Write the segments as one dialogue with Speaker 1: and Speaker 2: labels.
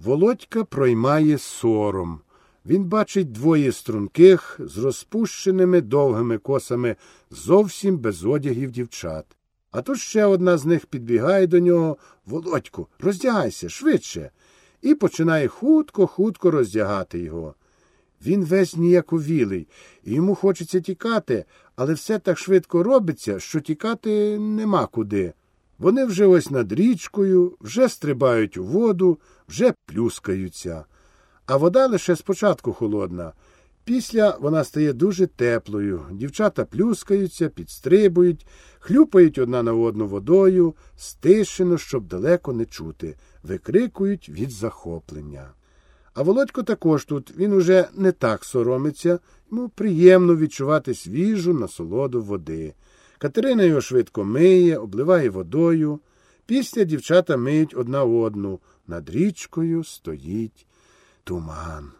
Speaker 1: Володька проймає сором. Він бачить двоє струнких з розпущеними довгими косами зовсім без одягів дівчат. А тут ще одна з них підбігає до нього Володьку, роздягайся швидше, і починає хутко-хутко роздягати його. Він весь ніяковілий, і йому хочеться тікати, але все так швидко робиться, що тікати нема куди. Вони вже ось над річкою, вже стрибають у воду, вже плюскаються. А вода лише спочатку холодна. Після вона стає дуже теплою. Дівчата плюскаються, підстрибують, хлюпають одна на одну водою, стишено, щоб далеко не чути, викрикують від захоплення. А Володько також тут, він уже не так соромиться, йому приємно відчувати свіжу насолоду води. Катерина його швидко миє, обливає водою. Після дівчата миють одна одну. Над річкою стоїть туман.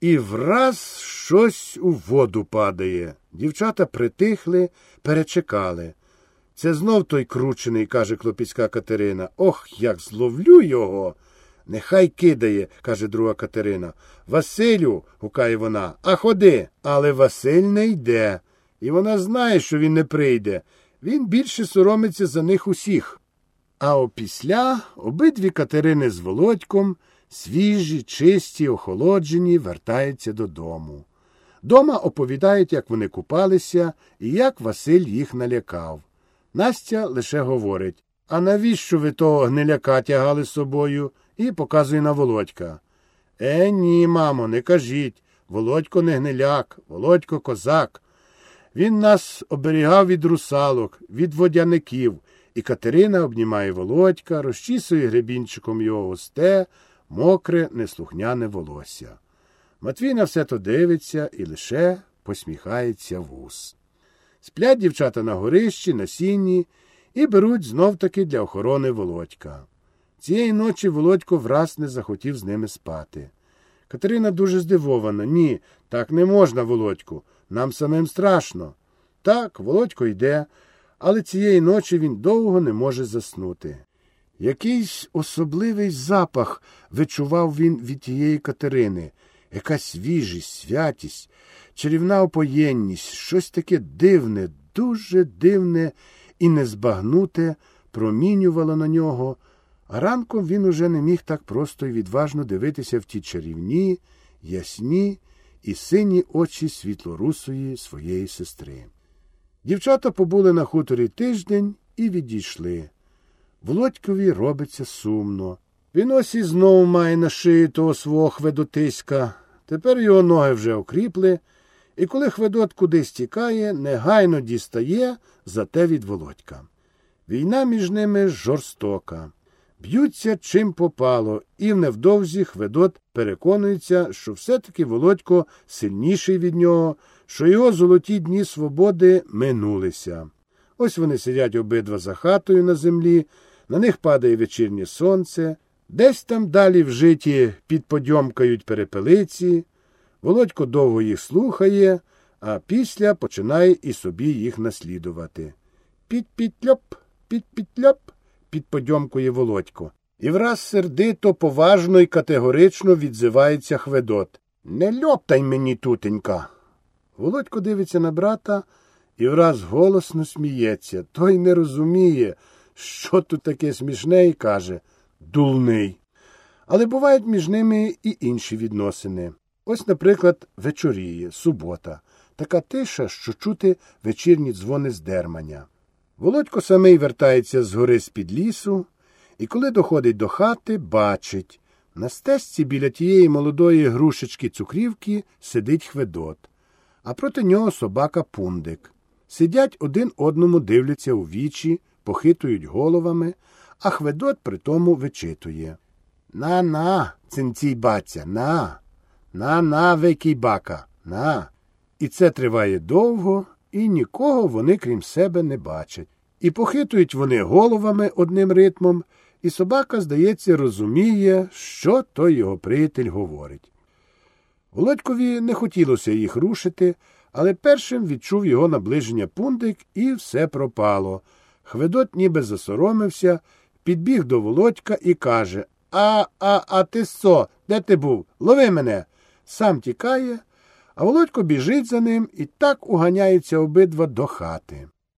Speaker 1: І враз щось у воду падає. Дівчата притихли, перечекали. Це знов той кручений, каже клопіцька Катерина. Ох, як зловлю його. Нехай кидає, каже друга Катерина. Василю, гукає вона, а ходи. Але Василь не йде. І вона знає, що він не прийде. Він більше соромиться за них усіх. А опісля обидві Катерини з Володьком, свіжі, чисті, охолоджені, вертаються додому. Дома оповідають, як вони купалися і як Василь їх налякав. Настя лише говорить А навіщо ви того гниляка тягали з собою? і показує на Володька. Е, ні, мамо, не кажіть. Володько не гниляк, Володько козак. Він нас оберігав від русалок, від водяників, і Катерина обнімає Володька, розчісує гребінчиком його густе, мокре, неслухняне волосся. Матвій на все то дивиться і лише посміхається вус. Сплять дівчата на горищі, на сінні і беруть знов таки для охорони Володька. Цієї ночі Володько враз не захотів з ними спати. Катерина дуже здивована. Ні, так не можна, Володьку. Нам самим страшно. Так, Володько йде, але цієї ночі він довго не може заснути. Якийсь особливий запах вичував він від тієї Катерини, якась свіжість, святість, чарівна опоєнність, щось таке дивне, дуже дивне і незбагнуте промінювало на нього. А ранком він уже не міг так просто і відважно дивитися в ті чарівні, ясні і сині очі світлорусої своєї сестри. Дівчата побули на хуторі тиждень і відійшли. Володькові робиться сумно. Він ось і знову має на шиї того свого хведотиська. Тепер його ноги вже окріпли, і коли хведот кудись тікає, негайно дістає зате від володька. Війна між ними жорстока. Б'ються чим попало, і невдовзі Хведот переконується, що все-таки Володько сильніший від нього, що його золоті дні свободи минулися. Ось вони сидять обидва за хатою на землі, на них падає вечірнє сонце, десь там далі в житті підподьомкають перепелиці. Володько довго їх слухає, а після починає і собі їх наслідувати. Під-підльоп, під-підльоп підподьомкує Володько. І враз сердито, поважно і категорично відзивається Хведот. Не льоптай мені, тутенька. Володько дивиться на брата і враз голосно сміється. Той не розуміє, що тут таке смішне, і каже дулний. Але бувають між ними і інші відносини. Ось, наприклад, вечоріє, субота, така тиша, що чути вечірні дзвони з дерманя. Володько самий вертається з гори з під лісу, і коли доходить до хати, бачить на стежці біля тієї молодої грушечки цукрівки сидить Хведот, а проти нього собака пундик. Сидять один одному дивляться у вічі, похитують головами, а Хведот при тому вичитує. На на, цинцій баця, на, на на, векій бака, на. І це триває довго, і нікого вони, крім себе, не бачать. І похитують вони головами одним ритмом, і собака, здається, розуміє, що той його приятель говорить. Володькові не хотілося їх рушити, але першим відчув його наближення пундик, і все пропало. Хведот ніби засоромився, підбіг до володька і каже А, а, а ти со? Де ти був? Лови мене. Сам тікає, а Володько біжить за ним і так уганяються обидва до хати.